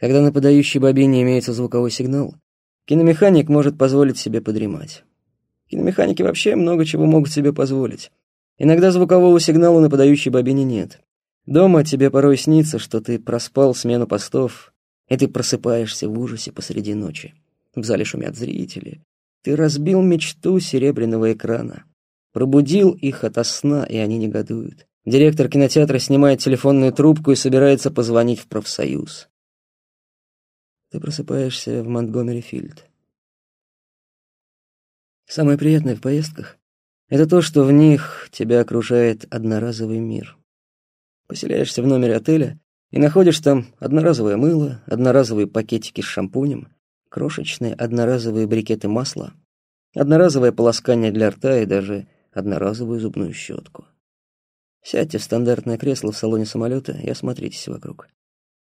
Когда на подающей бобине имеется звуковой сигнал, киномеханик может позволить себе подремать. Киномеханики вообще много чего могут себе позволить. Иногда звукового сигнала на подающей бобине нет. Дома тебе порой снится, что ты проспал смену постов, и ты просыпаешься в ужасе посреди ночи. В зале шумят зрители. Ты разбил мечту серебряного экрана. Пробудил их ото сна, и они негодуют. Директор кинотеатра снимает телефонную трубку и собирается позвонить в профсоюз. Ты просыпаешься в Монтгомери-Филд. Самое приятное в поездках — это то, что в них тебя окружает одноразовый мир. Поселяешься в номере отеля и находишь там одноразовое мыло, одноразовые пакетики с шампунем, крошечные одноразовые брикеты масла, одноразовое полоскание для рта и даже одноразовую зубную щетку. Сядьте в стандартное кресло в салоне самолета и осмотритесь вокруг.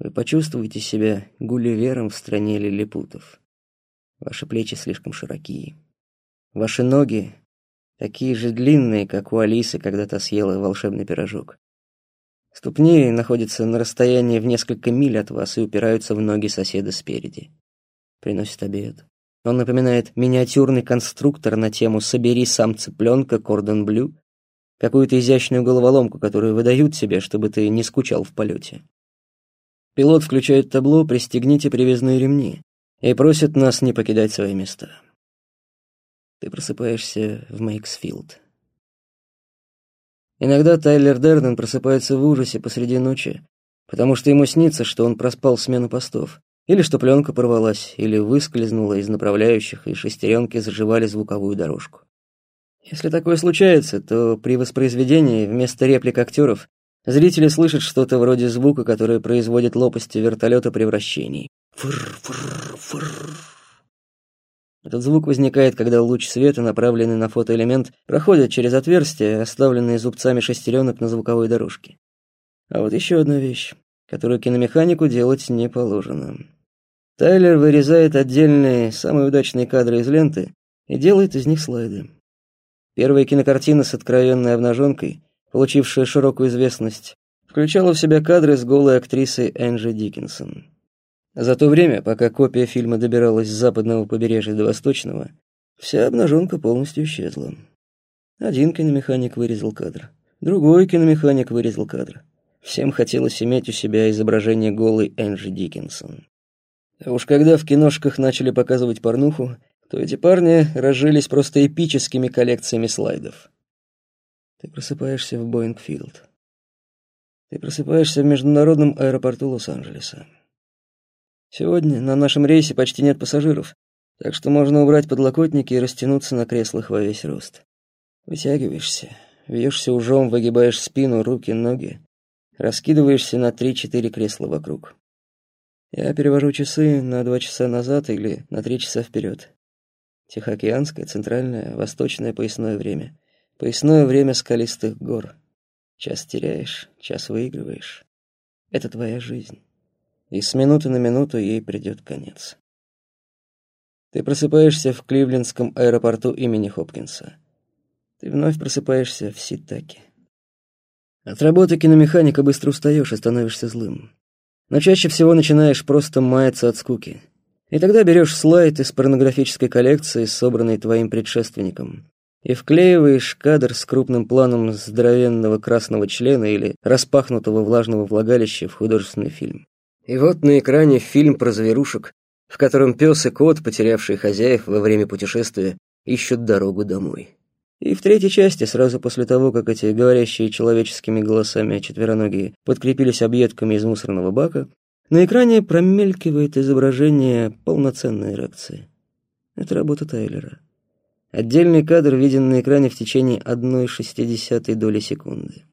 Вы почувствуете себя гулливером в стране лилипутов. Ваши плечи слишком широкие. Ваши ноги такие же длинные, как у Алисы, когда та съела волшебный пирожок. Ступни находятся на расстоянии в несколько миль от вас и упираются в ноги соседа спереди. Приносит обед. Он напоминает миниатюрный конструктор на тему «Собери сам цыпленка, кордон блю», какую-то изящную головоломку, которую выдают себе, чтобы ты не скучал в полете. Пилот включает табло «Пристегните привязные ремни» и просит нас не покидать свои места. Ты просыпаешься в Мейксфилд. Иногда Тайлер Дерден просыпается в ужасе посреди ночи, потому что ему снится, что он проспал смену постов, или что пленка порвалась, или выскользнула из направляющих, и шестеренки заживали звуковую дорожку. Если такое случается, то при воспроизведении вместо реплик актеров зрители слышат что-то вроде звука, который производит лопасти вертолета при вращении. Фыр-фыр-фыр. Этот звук возникает, когда луч света, направленный на фотоэлемент, проходит через отверстия, оставленные зубцами шестеренок на звуковой дорожке. А вот еще одна вещь, которую киномеханику делать не положено. Тайлер вырезает отдельные, самые удачные кадры из ленты и делает из них слайды. Первая кинокартина с откровенной обнаженкой, получившая широкую известность, включала в себя кадры с голой актрисой Энджи Диккенсон. За то время, пока копия фильма добиралась с западного побережья до восточного, вся обнаженка полностью исчезла. Один киномеханик вырезал кадр, другой киномеханик вырезал кадр. Всем хотелось иметь у себя изображение голой Энджи Диккенсон. А уж когда в киношках начали показывать порнуху, то эти парни разжились просто эпическими коллекциями слайдов. Ты просыпаешься в Боингфилд. Ты просыпаешься в международном аэропорту Лос-Анджелеса. Сегодня на нашем рейсе почти нет пассажиров, так что можно убрать подлокотники и растянуться на креслах во весь рост. Вытягиваешься, вьешься ужом, выгибаешь спину, руки, ноги, раскидываешься на три-четыре кресла вокруг. Я перевожу часы на два часа назад или на три часа вперед. Тихоокеанское, центральное, восточное поясное время. Поясное время скалистых гор. Час теряешь, час выигрываешь. Это твоя жизнь и с минуты на минуту ей придет конец. Ты просыпаешься в Кливлендском аэропорту имени Хопкинса. Ты вновь просыпаешься в Ситаке. От работы киномеханика быстро устаешь и становишься злым. Но чаще всего начинаешь просто маяться от скуки. И тогда берешь слайд из порнографической коллекции, собранной твоим предшественником, и вклеиваешь кадр с крупным планом здоровенного красного члена или распахнутого влажного влагалища в художественный фильм. И вот на экране фильм про зверушек, в котором пес и кот, потерявшие хозяев во время путешествия, ищут дорогу домой. И в третьей части, сразу после того, как эти говорящие человеческими голосами четвероногие подкрепились объедками из мусорного бака, на экране промелькивает изображение полноценной эрекции. Это работа Тайлера. Отдельный кадр виден на экране в течение одной шестидесятой доли секунды.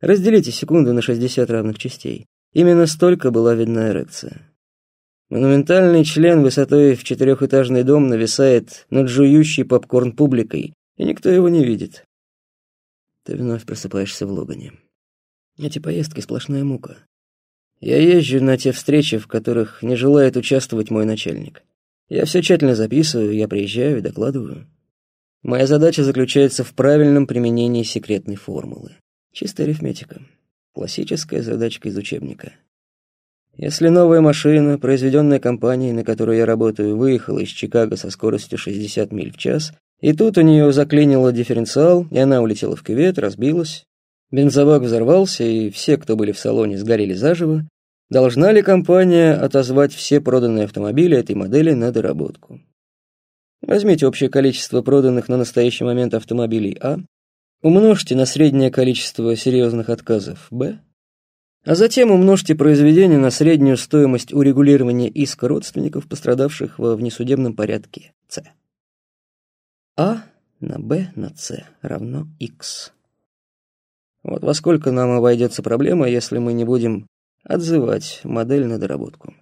Разделите секунду на 60 равных частей. Именно столько была видна эрекция. Монументальный член высотой в четырехэтажный дом нависает над жующей попкорн публикой, и никто его не видит. Ты вновь просыпаешься в Логане. Эти поездки — сплошная мука. Я езжу на те встречи, в которых не желает участвовать мой начальник. Я все тщательно записываю, я приезжаю и докладываю. Моя задача заключается в правильном применении секретной формулы. Чистая арифметика. Классическая задачка из учебника. Если новая машина, произведенная компанией, на которой я работаю, выехала из Чикаго со скоростью 60 миль в час, и тут у нее заклинило дифференциал, и она улетела в кювет, разбилась, бензобак взорвался, и все, кто были в салоне, сгорели заживо, должна ли компания отозвать все проданные автомобили этой модели на доработку? Возьмите общее количество проданных на настоящий момент автомобилей А, умножьте на среднее количество серьезных отказов Б, а затем умножьте произведение на среднюю стоимость урегулирования иска родственников, пострадавших во внесудебном порядке С. А на Б на С равно Х. Вот во сколько нам обойдется проблема, если мы не будем отзывать модель на доработку.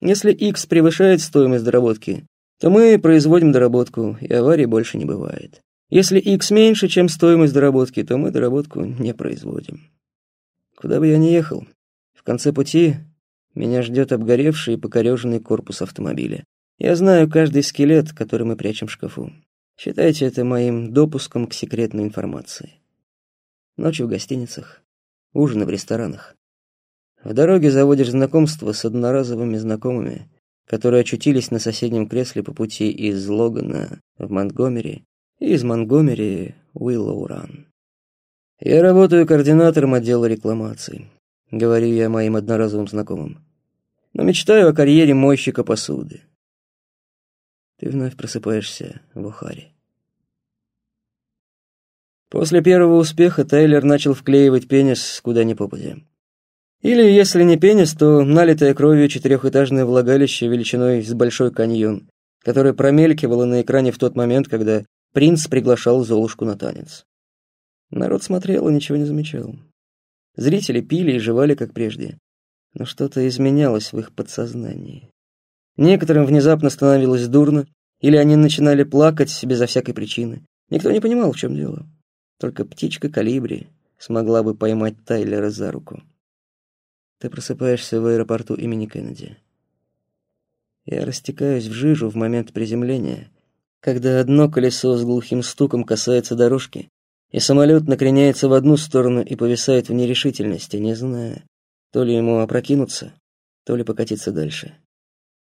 Если X превышает стоимость доработки, то мы производим доработку, и аварий больше не бывает. Если X меньше, чем стоимость доработки, то мы доработку не производим. Куда бы я ни ехал, в конце пути меня ждет обгоревший и покореженный корпус автомобиля. Я знаю каждый скелет, который мы прячем в шкафу. Считайте это моим допуском к секретной информации. Ночью в гостиницах, ужины в ресторанах. В дороге заводишь знакомство с одноразовыми знакомыми, которые очутились на соседнем кресле по пути из Логана в Монтгомери и из Монтгомери в Уиллоуран. Я работаю координатором отдела рекламации, говорю я моим одноразовым знакомым. Но мечтаю о карьере мойщика посуды. Ты вновь просыпаешься в Охаре. После первого успеха Тайлер начал вклеивать пенис куда ни попадя. Или, если не пенис, то налитое кровью четырехэтажное влагалище величиной с большой каньон, которое промелькивало на экране в тот момент, когда принц приглашал Золушку на танец. Народ смотрел и ничего не замечал. Зрители пили и жевали, как прежде. Но что-то изменялось в их подсознании. Некоторым внезапно становилось дурно, или они начинали плакать безо всякой причины. Никто не понимал, в чем дело. Только птичка калибри смогла бы поймать Тайлера за руку. Ты просыпаешься в аэропорту имени Кеннеди. Я растекаюсь в жижу в момент приземления, когда одно колесо с глухим стуком касается дорожки, и самолет накреняется в одну сторону и повисает в нерешительности, не зная, то ли ему опрокинуться, то ли покатиться дальше.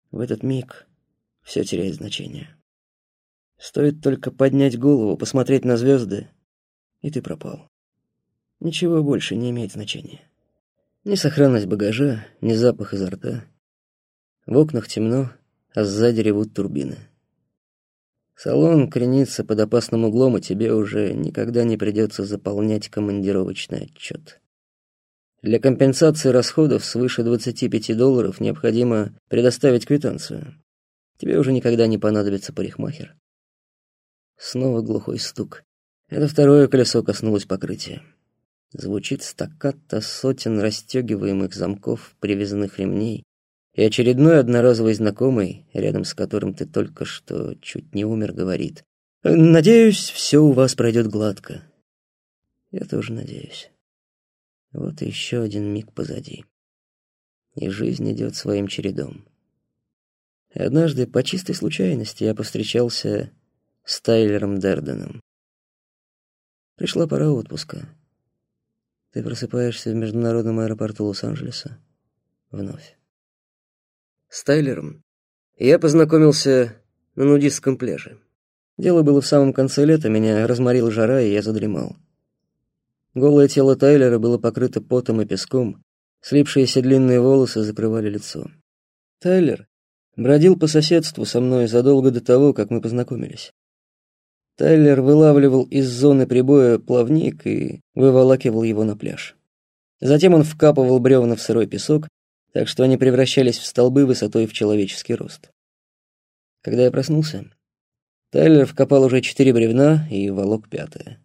В этот миг все теряет значение. Стоит только поднять голову, посмотреть на звезды, и ты пропал. Ничего больше не имеет значения. Ни сохранность багажа, ни запах изо рта. В окнах темно, а сзади ревут турбины. Салон кренится под опасным углом, и тебе уже никогда не придется заполнять командировочный отчет. Для компенсации расходов свыше 25 долларов необходимо предоставить квитанцию. Тебе уже никогда не понадобится парикмахер. Снова глухой стук. Это второе колесо коснулось покрытия. Звучит стаккато сотен расстегиваемых замков, привязанных ремней, и очередной одноразовый знакомый, рядом с которым ты только что чуть не умер, говорит «Надеюсь, все у вас пройдет гладко». Я тоже надеюсь. Вот еще один миг позади. И жизнь идет своим чередом. И однажды по чистой случайности я повстречался с Тайлером Дерденом. Пришла пора отпуска. Ты просыпаешься в международном аэропорту Лос-Анджелеса. Вновь. С Тайлером я познакомился на нудистском пляже. Дело было в самом конце лета, меня разморила жара, и я задремал. Голое тело Тайлера было покрыто потом и песком, слипшиеся длинные волосы закрывали лицо. Тайлер бродил по соседству со мной задолго до того, как мы познакомились. Тайлер вылавливал из зоны прибоя плавник и выволакивал его на пляж. Затем он вкапывал бревна в сырой песок, так что они превращались в столбы высотой в человеческий рост. Когда я проснулся, Тайлер вкопал уже четыре бревна и волок пятое.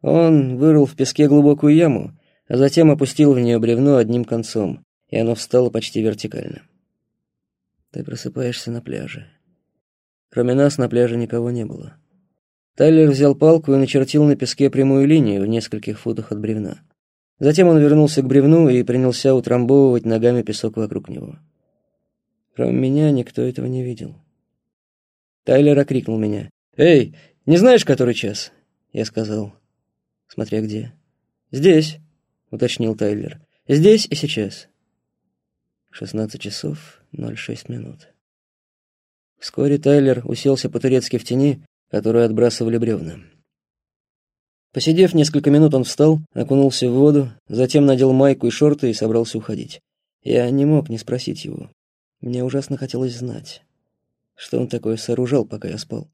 Он вырыл в песке глубокую яму, а затем опустил в нее бревно одним концом, и оно встало почти вертикально. Ты просыпаешься на пляже. Кроме нас на пляже никого не было. Тайлер взял палку и начертил на песке прямую линию в нескольких футах от бревна. Затем он вернулся к бревну и принялся утрамбовывать ногами песок вокруг него. Кроме меня никто этого не видел. Тайлер окрикнул меня. «Эй, не знаешь, который час?» Я сказал. «Смотря где». «Здесь», — уточнил Тайлер. «Здесь и сейчас». 16 часов 06 минут. Вскоре Тайлер уселся по-турецки в тени, которую отбрасывали бревна. Посидев несколько минут, он встал, окунулся в воду, затем надел майку и шорты и собрался уходить. Я не мог не спросить его. Мне ужасно хотелось знать, что он такое сооружал, пока я спал.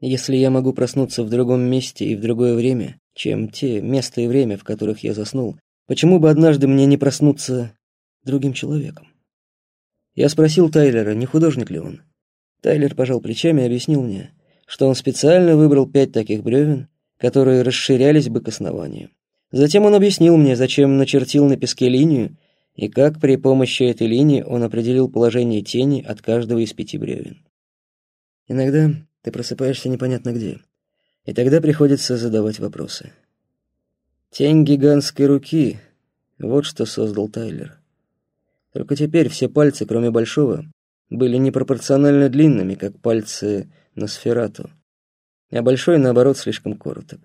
Если я могу проснуться в другом месте и в другое время, чем те место и время, в которых я заснул, почему бы однажды мне не проснуться другим человеком? Я спросил Тайлера, не художник ли он. Тайлер пожал плечами и объяснил мне, что он специально выбрал пять таких бревен, которые расширялись бы к основанию. Затем он объяснил мне, зачем начертил на песке линию и как при помощи этой линии он определил положение тени от каждого из пяти бревен. Иногда ты просыпаешься непонятно где, и тогда приходится задавать вопросы. Тень гигантской руки — вот что создал Тайлер. Только теперь все пальцы, кроме большого, были непропорционально длинными, как пальцы на сферату а большой, наоборот, слишком короток.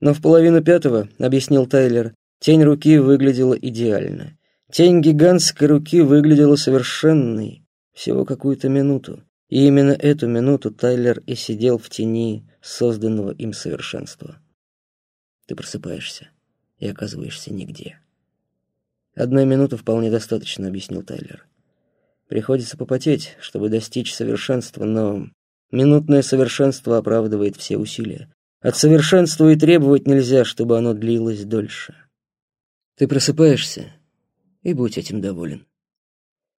Но в половину пятого, объяснил Тайлер, тень руки выглядела идеально. Тень гигантской руки выглядела совершенной, всего какую-то минуту. И именно эту минуту Тайлер и сидел в тени созданного им совершенства. Ты просыпаешься и оказываешься нигде. Одна минута вполне достаточно, объяснил Тайлер. Приходится попотеть, чтобы достичь совершенства, но Минутное совершенство оправдывает все усилия. От совершенства и требовать нельзя, чтобы оно длилось дольше. Ты просыпаешься, и будь этим доволен.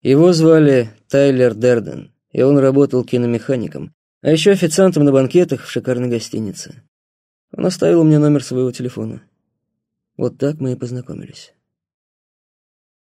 Его звали Тайлер Дерден, и он работал киномехаником, а еще официантом на банкетах в шикарной гостинице. Он оставил мне номер своего телефона. Вот так мы и познакомились.